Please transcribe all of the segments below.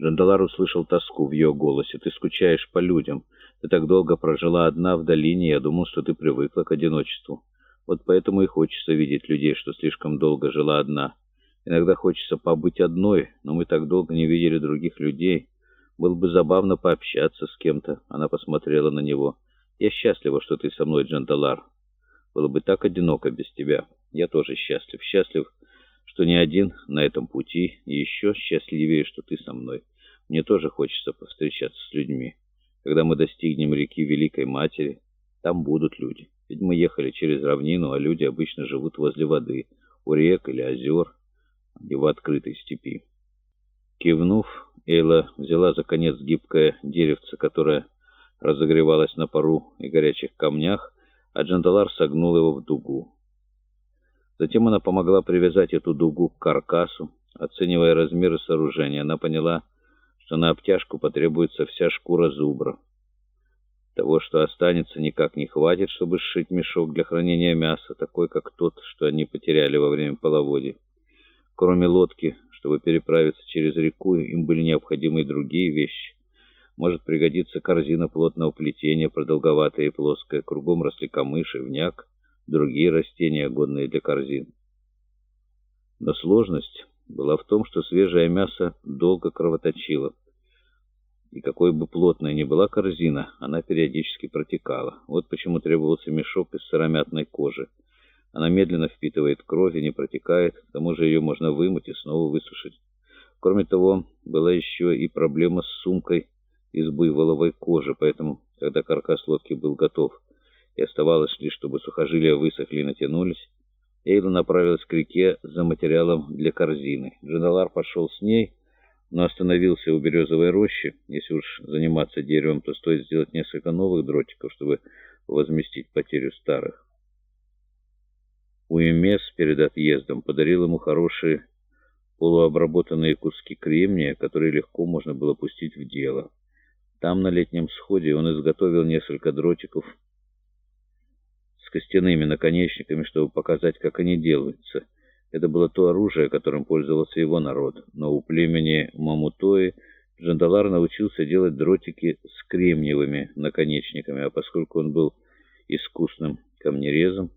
Джандалар услышал тоску в ее голосе. «Ты скучаешь по людям. Ты так долго прожила одна в долине, я думал, что ты привыкла к одиночеству. Вот поэтому и хочется видеть людей, что слишком долго жила одна. Иногда хочется побыть одной, но мы так долго не видели других людей. Было бы забавно пообщаться с кем-то». Она посмотрела на него. «Я счастлива, что ты со мной, Джандалар. Было бы так одиноко без тебя. Я тоже счастлив. Счастлив, что не один на этом пути, и еще счастливее, что ты со мной. Мне тоже хочется повстречаться с людьми. Когда мы достигнем реки Великой Матери, там будут люди. Ведь мы ехали через равнину, а люди обычно живут возле воды, у рек или озер, не в открытой степи. Кивнув, Эйла взяла за конец гибкое деревце, которое разогревалось на пару и горячих камнях, а Джандалар согнул его в дугу. Затем она помогла привязать эту дугу к каркасу. Оценивая размеры сооружения, она поняла, что на обтяжку потребуется вся шкура зубра. Того, что останется, никак не хватит, чтобы сшить мешок для хранения мяса, такой, как тот, что они потеряли во время половодья. Кроме лодки, чтобы переправиться через реку, им были необходимы и другие вещи. Может пригодиться корзина плотного плетения, продолговатая и плоская. Кругом росли камыши, вняк, другие растения, годные для корзин. Но сложность была в том, что свежее мясо долго кровоточило. И какой бы плотной ни была корзина, она периодически протекала. Вот почему требовался мешок из сыромятной кожи. Она медленно впитывает кровь и не протекает, к тому же ее можно вымыть и снова высушить. Кроме того, была еще и проблема с сумкой из буйволовой кожи, поэтому, когда каркас лодки был готов, и оставалось лишь, чтобы сухожилия высохли и натянулись, Эйла направилась к реке за материалом для корзины. Джандалар пошел с ней, но остановился у березовой рощи. Если уж заниматься деревом, то стоит сделать несколько новых дротиков, чтобы возместить потерю старых. Уэмес перед отъездом подарил ему хорошие полуобработанные куски кремния, которые легко можно было пустить в дело. Там, на летнем сходе, он изготовил несколько дротиков костяными наконечниками, чтобы показать, как они делаются. Это было то оружие, которым пользовался его народ. Но у племени Мамутои Джандалар научился делать дротики с кремниевыми наконечниками, а поскольку он был искусным камнерезом,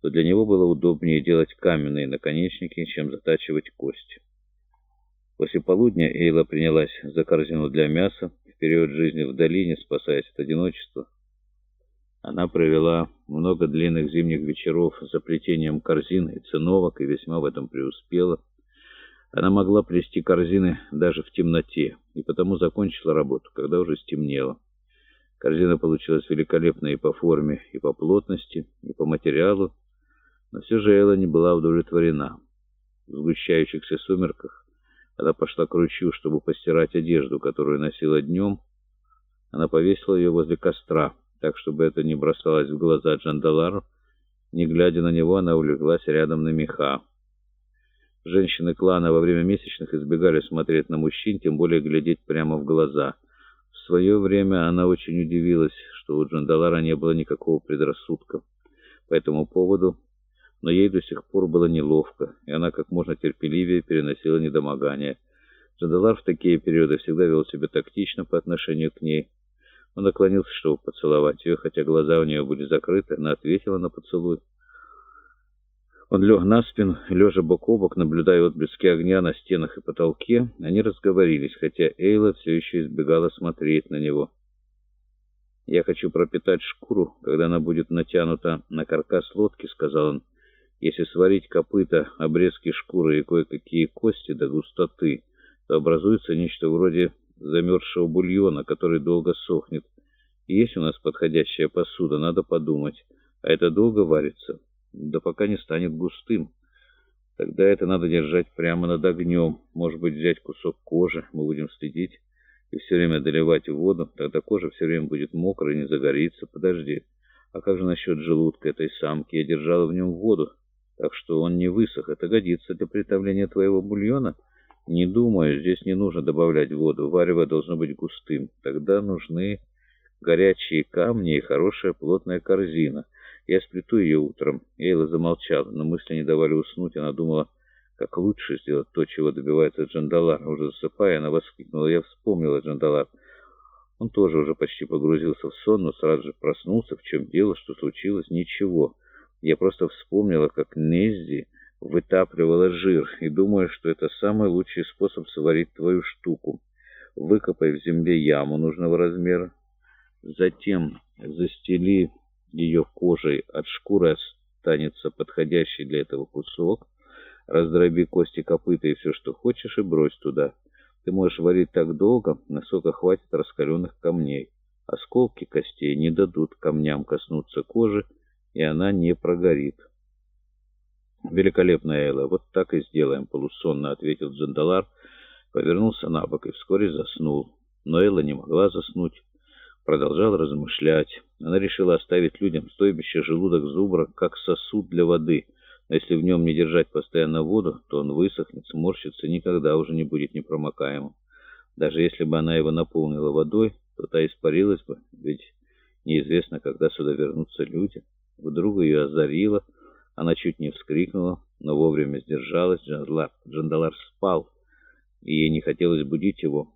то для него было удобнее делать каменные наконечники, чем затачивать кости. После полудня Эйла принялась за корзину для мяса, в период жизни в долине, спасаясь от одиночества. Она провела много длинных зимних вечеров за плетением корзин и циновок, и весьма в этом преуспела. Она могла плести корзины даже в темноте, и потому закончила работу, когда уже стемнело. Корзина получилась великолепной и по форме, и по плотности, и по материалу, но все же Элла не была удовлетворена. В сгущающихся сумерках она пошла к ручью, чтобы постирать одежду, которую носила днем. Она повесила ее возле костра, так, чтобы это не бросалось в глаза Джандалару. Не глядя на него, она улеглась рядом на меха. Женщины клана во время месячных избегали смотреть на мужчин, тем более глядеть прямо в глаза. В свое время она очень удивилась, что у Джандалара не было никакого предрассудка по этому поводу, но ей до сих пор было неловко, и она как можно терпеливее переносила недомогание. Джандалар в такие периоды всегда вел себя тактично по отношению к ней. Он наклонился, чтобы поцеловать ее, хотя глаза у нее были закрыты, она ответила на поцелуй. Он лег на спину, лежа бок о бок, наблюдая отблески огня на стенах и потолке. Они разговорились, хотя Эйла все еще избегала смотреть на него. «Я хочу пропитать шкуру, когда она будет натянута на каркас лодки», — сказал он. Если сварить копыта, обрезки шкуры и кое-какие кости до густоты, то образуется нечто вроде замерзшего бульона, который долго сохнет. Есть у нас подходящая посуда, надо подумать. А это долго варится? Да пока не станет густым. Тогда это надо держать прямо над огнем. Может быть, взять кусок кожи, мы будем следить, и все время доливать воду. Тогда кожа все время будет мокрая и не загорится. Подожди, а как же насчет желудка этой самки? Я держала в нем воду так что он не высох. Это годится для приготовления твоего бульона? Не думаю, здесь не нужно добавлять воду. Варево должно быть густым. Тогда нужны горячие камни и хорошая плотная корзина. Я сплету ее утром. Эйла замолчала, но мысли не давали уснуть. Она думала, Как лучше сделать то, чего добивается Джандалар? Уже засыпая, она воскликнула. Я вспомнила Джандалар. Он тоже уже почти погрузился в сон, но сразу же проснулся. В чем дело? Что случилось? Ничего. Я просто вспомнила, как Незди вытапливала жир, и думаю, что это самый лучший способ сварить твою штуку. Выкопай в земле яму нужного размера, затем застели ее кожей, от шкуры останется подходящий для этого кусок, раздроби кости копыта и все, что хочешь, и брось туда. Ты можешь варить так долго, насколько хватит раскаленных камней. Осколки костей не дадут камням коснуться кожи, и она не прогорит. «Великолепно, Эйла, вот так и сделаем», — полусонно ответил Джандалар, повернулся на бок и вскоре заснул. Но Эйла не могла заснуть, продолжала размышлять. Она решила оставить людям стойбище желудок зубра как сосуд для воды, но если в нем не держать постоянно воду, то он высохнет, сморщится и никогда уже не будет непромокаемым. Даже если бы она его наполнила водой, то та испарилась бы, ведь неизвестно, когда сюда вернутся люди. Вдруг ее озарило, она чуть не вскрикнула, но вовремя сдержалась. Джандалар, спал, и ей не хотелось будить его.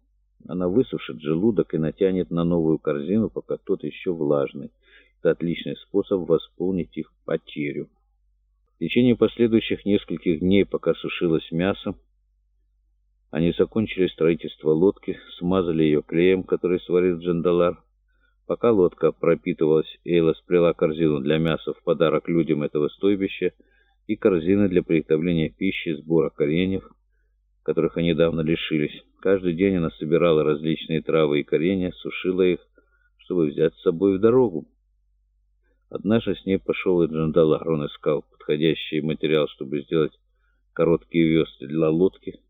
Она высушит желудок и натянет на новую корзину, пока тот еще влажный. Это отличный способ восполнить их потерю. В течение последующих нескольких дней, пока сушилось мясо, они закончили строительство лодки, смазали ее клеем, который сварил Джандалар. Пока лодка пропитывалась, Эйла сплела корзину для мяса в подарок людям этого стойбища и корзины для приготовления пищи, сбора кореньев, которых они недавно лишились. Каждый день она собирала различные травы и коренья, сушила их, чтобы взять с собой в дорогу. Однажды с ней пошел и Джандалар. Он искал подходящий материал, чтобы сделать короткие весты для лодки.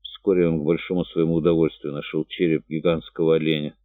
Вскоре он к большому своему удовольствию нашел череп гигантского оленя.